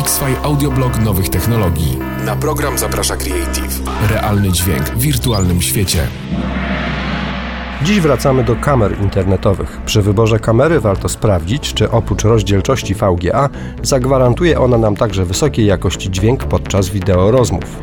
X-Fi Audioblog nowych technologii. Na program zaprasza Creative. Realny dźwięk w wirtualnym świecie. Dziś wracamy do kamer internetowych. Przy wyborze kamery warto sprawdzić, czy oprócz rozdzielczości VGA zagwarantuje ona nam także wysokiej jakości dźwięk podczas wideo rozmów.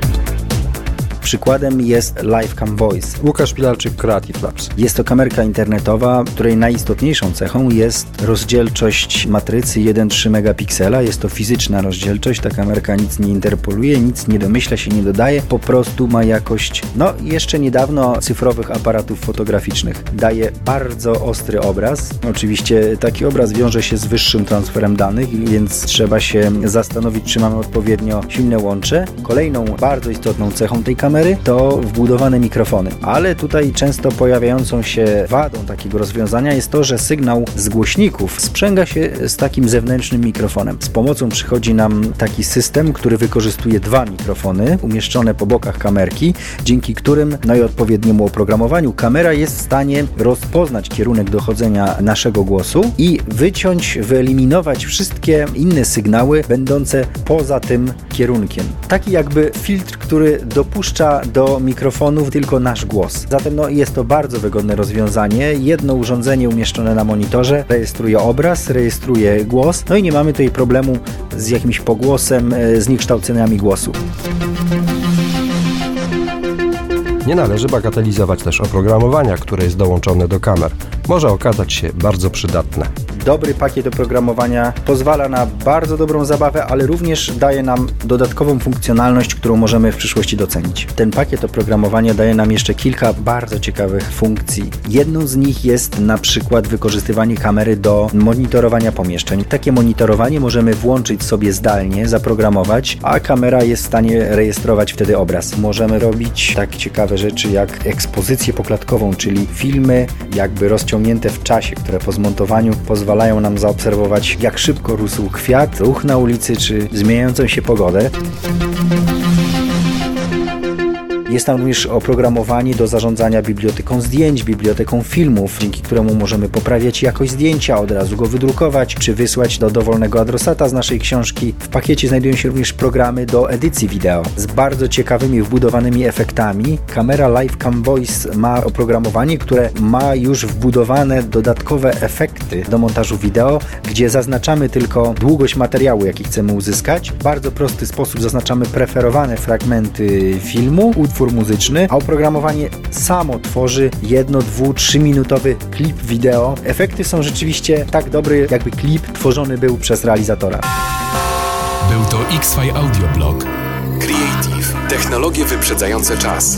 Przykładem jest Livecam Voice. Łukasz Pilarczyk, Creative Labs. Jest to kamerka internetowa, której najistotniejszą cechą jest rozdzielczość matrycy 1,3 megapiksela. Jest to fizyczna rozdzielczość, ta kamerka nic nie interpoluje, nic nie domyśla się, nie dodaje, po prostu ma jakość, no jeszcze niedawno cyfrowych aparatów fotograficznych. Daje bardzo ostry obraz. Oczywiście taki obraz wiąże się z wyższym transferem danych, więc trzeba się zastanowić, czy mamy odpowiednio silne łącze. Kolejną bardzo istotną cechą tej kamery kamery to wbudowane mikrofony. Ale tutaj często pojawiającą się wadą takiego rozwiązania jest to, że sygnał z głośników sprzęga się z takim zewnętrznym mikrofonem. Z pomocą przychodzi nam taki system, który wykorzystuje dwa mikrofony umieszczone po bokach kamerki, dzięki którym, no i odpowiedniemu oprogramowaniu, kamera jest w stanie rozpoznać kierunek dochodzenia naszego głosu i wyciąć, wyeliminować wszystkie inne sygnały będące poza tym kierunkiem. Taki jakby filtr, który dopuszcza do mikrofonów tylko nasz głos. Zatem no, jest to bardzo wygodne rozwiązanie. Jedno urządzenie umieszczone na monitorze rejestruje obraz, rejestruje głos, no i nie mamy tutaj problemu z jakimś pogłosem, e, z niekształceniami głosu. Nie należy bagatelizować też oprogramowania, które jest dołączone do kamer. Może okazać się bardzo przydatne dobry pakiet oprogramowania pozwala na bardzo dobrą zabawę, ale również daje nam dodatkową funkcjonalność, którą możemy w przyszłości docenić. Ten pakiet oprogramowania daje nam jeszcze kilka bardzo ciekawych funkcji. Jedną z nich jest na przykład wykorzystywanie kamery do monitorowania pomieszczeń. Takie monitorowanie możemy włączyć sobie zdalnie, zaprogramować, a kamera jest w stanie rejestrować wtedy obraz. Możemy robić tak ciekawe rzeczy jak ekspozycję poklatkową, czyli filmy jakby rozciągnięte w czasie, które po zmontowaniu pozwalają pozwalają nam zaobserwować, jak szybko rósł kwiat, ruch na ulicy czy zmieniającą się pogodę. Jest tam również oprogramowanie do zarządzania biblioteką zdjęć, biblioteką filmów, dzięki któremu możemy poprawiać jakość zdjęcia, od razu go wydrukować, czy wysłać do dowolnego adresata z naszej książki. W pakiecie znajdują się również programy do edycji wideo z bardzo ciekawymi wbudowanymi efektami. Kamera Livecam Voice ma oprogramowanie, które ma już wbudowane dodatkowe efekty do montażu wideo, gdzie zaznaczamy tylko długość materiału, jaki chcemy uzyskać. W bardzo prosty sposób zaznaczamy preferowane fragmenty filmu, utwór muzyczny, a oprogramowanie samo tworzy jedno, dwu, trzy minutowy klip wideo. Efekty są rzeczywiście tak dobre, jakby klip tworzony był przez realizatora. Był to X-Fi Audioblog. Creative. Technologie wyprzedzające czas.